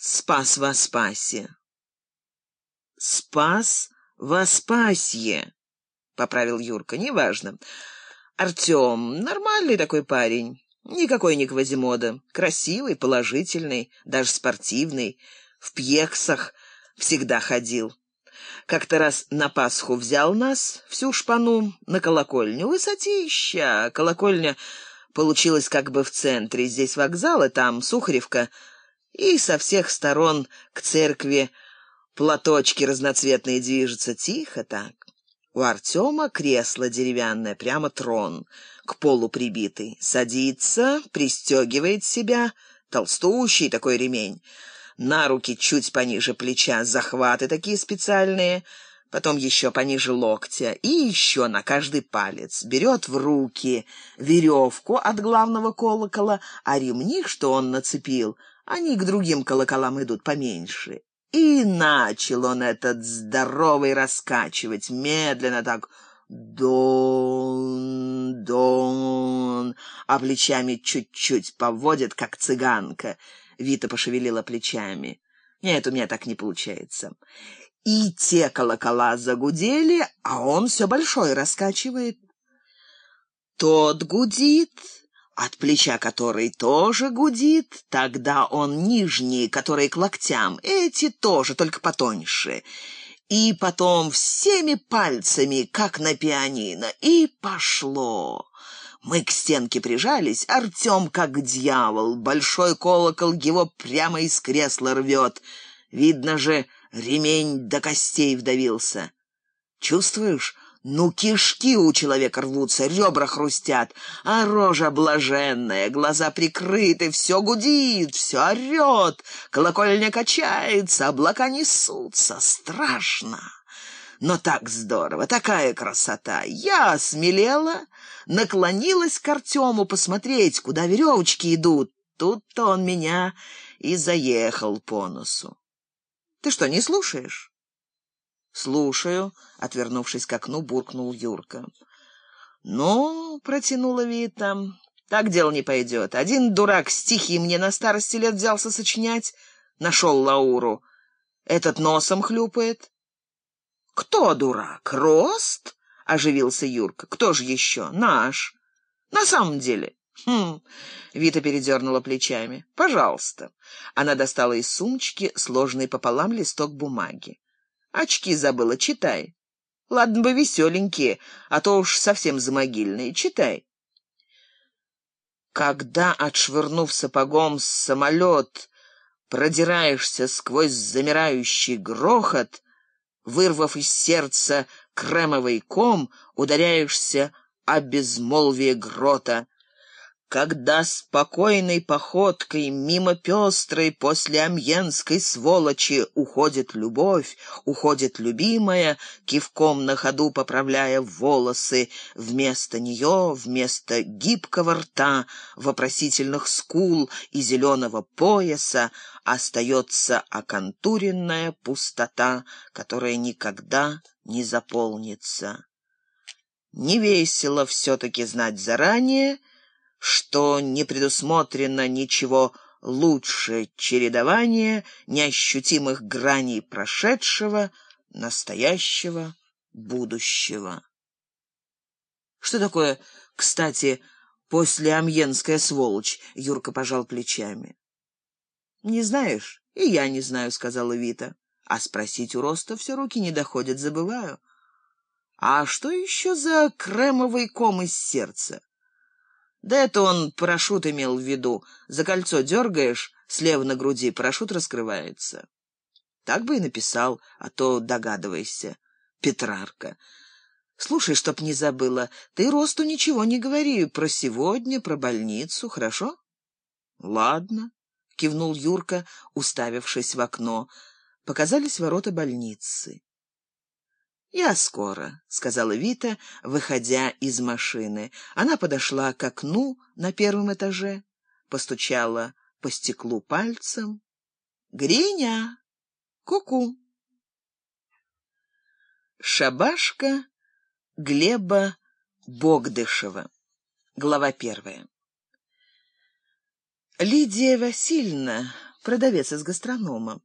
Спас во спасе. Спас во спасье, поправил Юрка. Неважно. Артем нормальный такой парень. Никакой не Квазимода. Красивый, положительный, даже спортивный. В пьексах всегда ходил. Как-то раз на Пасху взял нас, всю шпану, на колокольню. Высотища! Колокольня получилась как бы в центре. Здесь вокзал, и там Сухаревка. И со всех сторон к церкви платочки разноцветные движутся. Тихо так. У Артема кресло деревянное, прямо трон, к полу прибитый. Садится, пристегивает себя, толстущий такой ремень на руки чуть пониже плеча, захваты такие специальные, потом еще пониже локтя и еще на каждый палец. Берет в руки веревку от главного колокола, а ремни, что он нацепил, они к другим колоколам идут поменьше. И начал он этот здоровый раскачивать, медленно так «Дон, дон», а плечами чуть-чуть поводит, как цыганка — Вита пошевелила плечами. Нет, у меня так не получается. И те колокола загудели, а он все большой раскачивает. Тот гудит, от плеча который тоже гудит, тогда он нижний, который к локтям, эти тоже, только потоньше. И потом всеми пальцами, как на пианино, и пошло. Мы к стенке прижались, Артем как дьявол, большой колокол его прямо из кресла рвет. Видно же, ремень до костей вдавился. Чувствуешь? Ну, кишки у человека рвутся, ребра хрустят, а рожа блаженная, глаза прикрыты, все гудит, все орет, колокольня качается, облака несутся, страшно. Но так здорово, такая красота. Я осмелела, наклонилась к Артему посмотреть, куда веревочки идут. Тут-то он меня и заехал по носу. Ты что, не слушаешь? Слушаю, отвернувшись к окну, буркнул Юрка. Ну, протянула Вита, так дело не пойдет. Один дурак стихи мне на старости лет взялся сочинять, нашел Лауру. Этот носом хлюпает. «Кто дурак? Рост?» — оживился Юрка. «Кто же еще? Наш. На самом деле». «Хм...» — Вита передернула плечами. «Пожалуйста». Она достала из сумочки сложный пополам листок бумаги. «Очки забыла, читай». «Ладно бы веселенькие, а то уж совсем замогильные. Читай». Когда, отшвырнув сапогом самолет, продираешься сквозь замирающий грохот, вырвав из сердца кремовый ком, ударяешься о безмолвие грота. Когда спокойной походкой мимо пестрой после амьенской сволочи уходит любовь, уходит любимая, кивком на ходу поправляя волосы, вместо нее, вместо гибкого рта, вопросительных скул и зеленого пояса остается оконтуренная пустота, которая никогда не заполнится. Не весело все-таки знать заранее, что не предусмотрено ничего лучше чередования неощутимых граней прошедшего, настоящего, будущего. Что такое, кстати, послеамьенская сволочь? Юрка пожал плечами. Не знаешь? И я не знаю, сказала Вита. А спросить у Роста все руки не доходят, забываю. А что еще за кремовый ком из сердца? Да это он парашют имел в виду. За кольцо дергаешь, слева на груди парашют раскрывается. Так бы и написал, а то догадывайся. Петрарка. Слушай, чтоб не забыла, ты Росту ничего не говори про сегодня, про больницу, хорошо? Ладно, кивнул Юрка, уставившись в окно. Показались ворота больницы. «Я скоро», — сказала Вита, выходя из машины. Она подошла к окну на первом этаже, постучала по стеклу пальцем. «Гриня! Ку-ку!» Шабашка Глеба Богдышева. Глава первая. Лидия Васильевна продавец из гастронома.